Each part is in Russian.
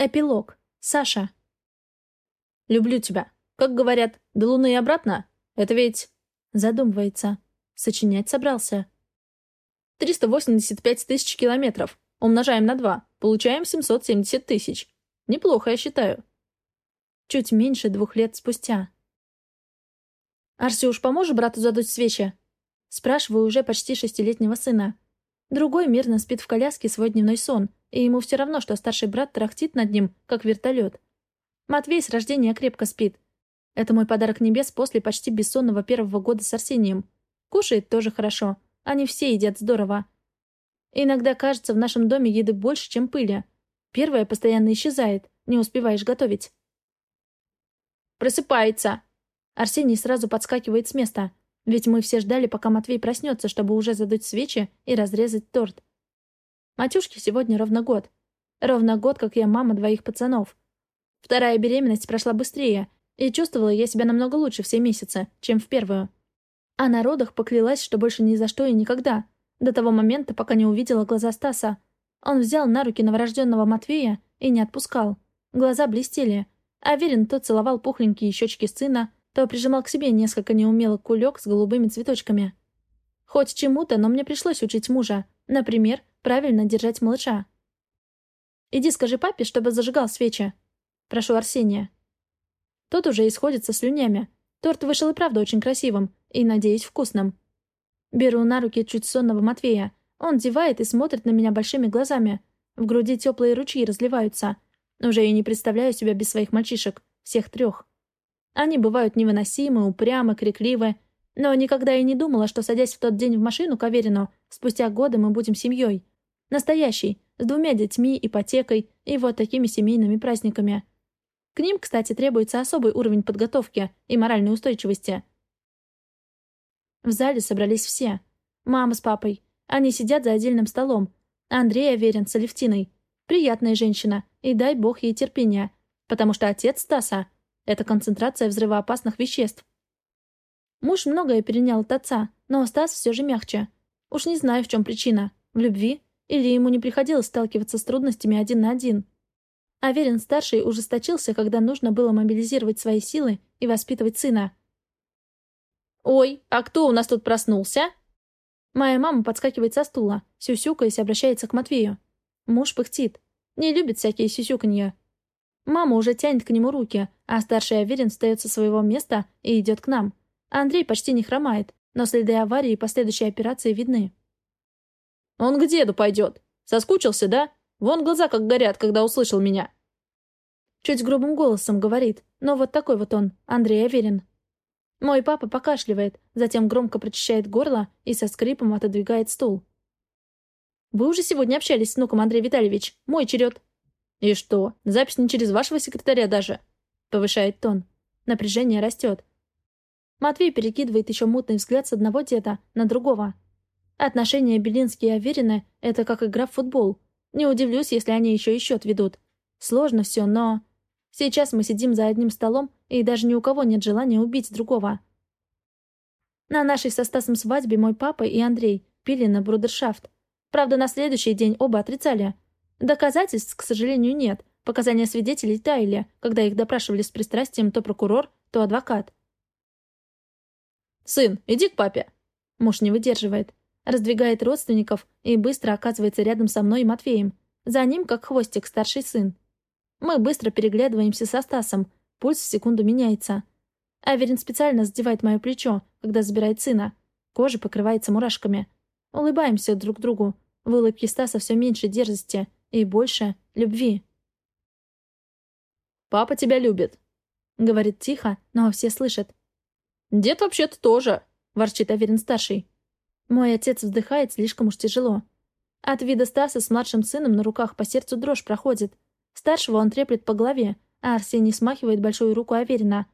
Эпилог. Саша. «Люблю тебя. Как говорят, до Луны и обратно? Это ведь...» Задумывается. Сочинять собрался. 385 тысяч километров. Умножаем на 2. Получаем 770 тысяч. Неплохо, я считаю. Чуть меньше двух лет спустя. «Арсюш, поможешь брату задуть свечи?» Спрашиваю уже почти шестилетнего сына. Другой мирно спит в коляске свой дневной сон, и ему все равно, что старший брат трахтит над ним, как вертолет. Матвей с рождения крепко спит. Это мой подарок небес после почти бессонного первого года с Арсением. Кушает тоже хорошо. Они все едят здорово. Иногда кажется, в нашем доме еды больше, чем пыли. Первая постоянно исчезает, не успеваешь готовить. «Просыпается!» Арсений сразу подскакивает с места. Ведь мы все ждали, пока Матвей проснется, чтобы уже задуть свечи и разрезать торт. Матюшке сегодня ровно год. Ровно год, как я мама двоих пацанов. Вторая беременность прошла быстрее, и чувствовала я себя намного лучше все месяцы, чем в первую. А на родах поклялась, что больше ни за что и никогда. До того момента, пока не увидела глаза Стаса. Он взял на руки новорожденного Матвея и не отпускал. Глаза блестели. А Верин то целовал пухленькие щечки сына, то прижимал к себе несколько неумелых кулек с голубыми цветочками. Хоть чему-то, но мне пришлось учить мужа. Например, правильно держать малыша. «Иди скажи папе, чтобы зажигал свечи». «Прошу Арсения». Тот уже исходит со слюнями. Торт вышел и правда очень красивым, и, надеюсь, вкусным. Беру на руки чуть сонного Матвея. Он зевает и смотрит на меня большими глазами. В груди теплые ручьи разливаются. Уже и не представляю себя без своих мальчишек. Всех трех. Они бывают невыносимы, упрямы, крикливы. Но никогда и не думала, что, садясь в тот день в машину к Аверину, спустя годы мы будем семьей. Настоящей, с двумя детьми, ипотекой и вот такими семейными праздниками. К ним, кстати, требуется особый уровень подготовки и моральной устойчивости. В зале собрались все. Мама с папой. Они сидят за отдельным столом. Андрей Аверин с Алевтиной. Приятная женщина, и дай бог ей терпения. Потому что отец Стаса это концентрация взрывоопасных веществ. Муж многое перенял от отца, но Стас все же мягче. Уж не знаю, в чем причина. В любви? Или ему не приходилось сталкиваться с трудностями один на один? Аверин-старший ужесточился, когда нужно было мобилизировать свои силы и воспитывать сына. «Ой, а кто у нас тут проснулся?» Моя мама подскакивает со стула, сюсюкаясь, обращается к Матвею. Муж пыхтит. Не любит всякие сюсюканья. Мама уже тянет к нему руки, а старший Аверин встает со своего места и идет к нам. Андрей почти не хромает, но следы аварии и последующей операции видны. «Он к деду пойдет. Соскучился, да? Вон глаза как горят, когда услышал меня». Чуть грубым голосом говорит, но вот такой вот он, Андрей Аверин. Мой папа покашливает, затем громко прочищает горло и со скрипом отодвигает стул. «Вы уже сегодня общались с внуком, Андрей Витальевич. Мой черед». «И что? Запись не через вашего секретаря даже?» Повышает тон. Напряжение растет. Матвей перекидывает еще мутный взгляд с одного деда на другого. Отношения Белинские и Аверины — это как игра в футбол. Не удивлюсь, если они еще и счет ведут. Сложно все, но... Сейчас мы сидим за одним столом, и даже ни у кого нет желания убить другого. На нашей со Стасом свадьбе мой папа и Андрей пили на брудершафт. Правда, на следующий день оба отрицали. Доказательств, к сожалению, нет, Показания свидетелей таяли, когда их допрашивали с пристрастием то прокурор, то адвокат. «Сын, иди к папе!» Муж не выдерживает. Раздвигает родственников и быстро оказывается рядом со мной и Матвеем. За ним, как хвостик, старший сын. Мы быстро переглядываемся со Стасом. Пульс в секунду меняется. Аверин специально задевает мое плечо, когда забирает сына. Кожа покрывается мурашками. Улыбаемся друг другу. В улыбке Стаса все меньше дерзости и больше любви. Папа тебя любит», — говорит тихо, но все слышат. «Дед вообще-то тоже», — ворчит Аверин-старший. Мой отец вздыхает слишком уж тяжело. От вида Стаса с младшим сыном на руках по сердцу дрожь проходит. Старшего он треплет по голове, а Арсений смахивает большую руку Аверина.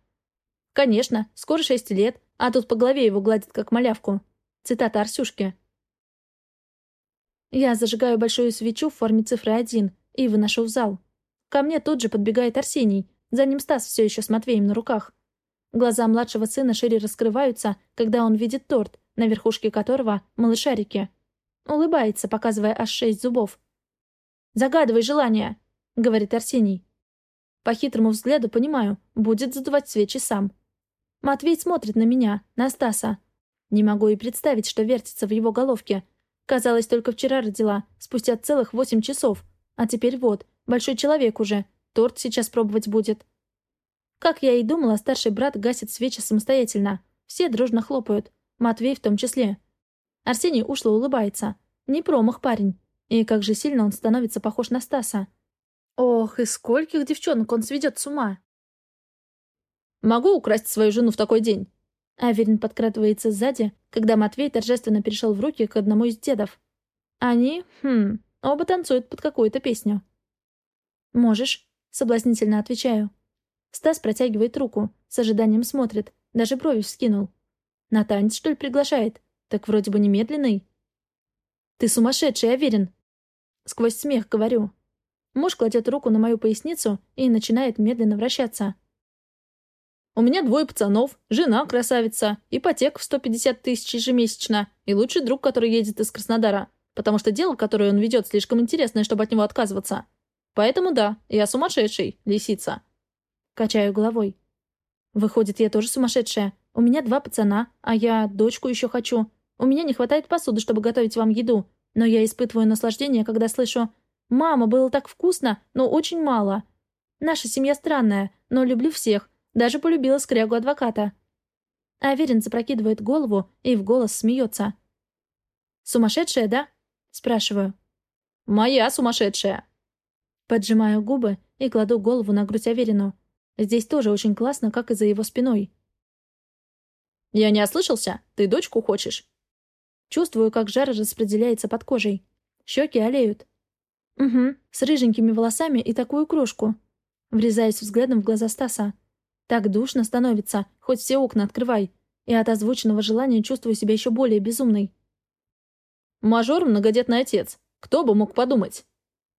«Конечно, скоро шесть лет, а тут по голове его гладит, как малявку». Цитата Арсюшки. Я зажигаю большую свечу в форме цифры один и выношу в зал. Ко мне тут же подбегает Арсений. За ним Стас все еще с Матвеем на руках. Глаза младшего сына шире раскрываются, когда он видит торт, на верхушке которого малышарики. Улыбается, показывая аж шесть зубов. «Загадывай желание!» — говорит Арсений. По хитрому взгляду понимаю, будет задувать свечи сам. Матвей смотрит на меня, на Стаса. Не могу и представить, что вертится в его головке. Казалось, только вчера родила, спустя целых восемь часов. А теперь вот, большой человек уже. Торт сейчас пробовать будет. Как я и думала, старший брат гасит свечи самостоятельно. Все дружно хлопают. Матвей в том числе. Арсений ушло улыбается. Не промах парень. И как же сильно он становится похож на Стаса. Ох, и скольких девчонок он сведет с ума. Могу украсть свою жену в такой день?» Аверин подкрадывается сзади, когда Матвей торжественно перешел в руки к одному из дедов. Они, хм, оба танцуют под какую-то песню. «Можешь», — соблазнительно отвечаю. Стас протягивает руку, с ожиданием смотрит, даже брови вскинул. На танец, что ли, приглашает? Так вроде бы немедленный. «Ты сумасшедший, Аверин!» Сквозь смех говорю. Муж кладет руку на мою поясницу и начинает медленно вращаться. У меня двое пацанов, жена красавица, ипотека в 150 тысяч ежемесячно и лучший друг, который едет из Краснодара, потому что дело, которое он ведет, слишком интересное, чтобы от него отказываться. Поэтому да, я сумасшедший, лисица. Качаю головой. Выходит, я тоже сумасшедшая. У меня два пацана, а я дочку еще хочу. У меня не хватает посуды, чтобы готовить вам еду, но я испытываю наслаждение, когда слышу «Мама, было так вкусно, но очень мало». Наша семья странная, но люблю всех, даже полюбила скрягу адвоката. Аверин запрокидывает голову и в голос смеется. «Сумасшедшая, да?» — спрашиваю. «Моя сумасшедшая!» Поджимаю губы и кладу голову на грудь Аверину. Здесь тоже очень классно, как и за его спиной. «Я не ослышался? Ты дочку хочешь?» Чувствую, как жар распределяется под кожей. Щеки олеют. «Угу, с рыженькими волосами и такую крошку». Врезаясь взглядом в глаза Стаса. Так душно становится, хоть все окна открывай. И от озвученного желания чувствую себя еще более безумной. «Мажор — многодетный отец. Кто бы мог подумать?»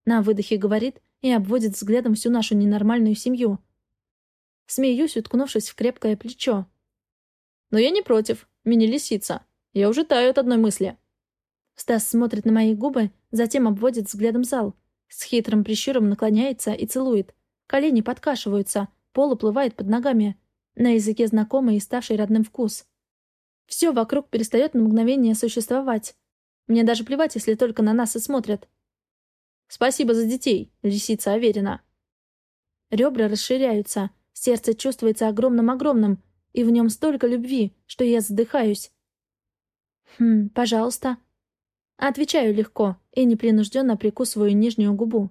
На выдохе говорит и обводит взглядом всю нашу ненормальную семью. Смеюсь, уткнувшись в крепкое плечо. «Но я не против. Мини-лисица. Я уже таю от одной мысли». Стас смотрит на мои губы, затем обводит взглядом зал. С хитрым прищуром наклоняется и целует. Колени подкашиваются, Пол уплывает под ногами. На языке знакомый и ставший родным вкус. Все вокруг перестает на мгновение существовать. Мне даже плевать, если только на нас и смотрят. Спасибо за детей, лисица Аверина. Ребра расширяются, сердце чувствуется огромным-огромным, и в нем столько любви, что я задыхаюсь. «Хм, пожалуйста». Отвечаю легко и непринужденно прикусываю нижнюю губу.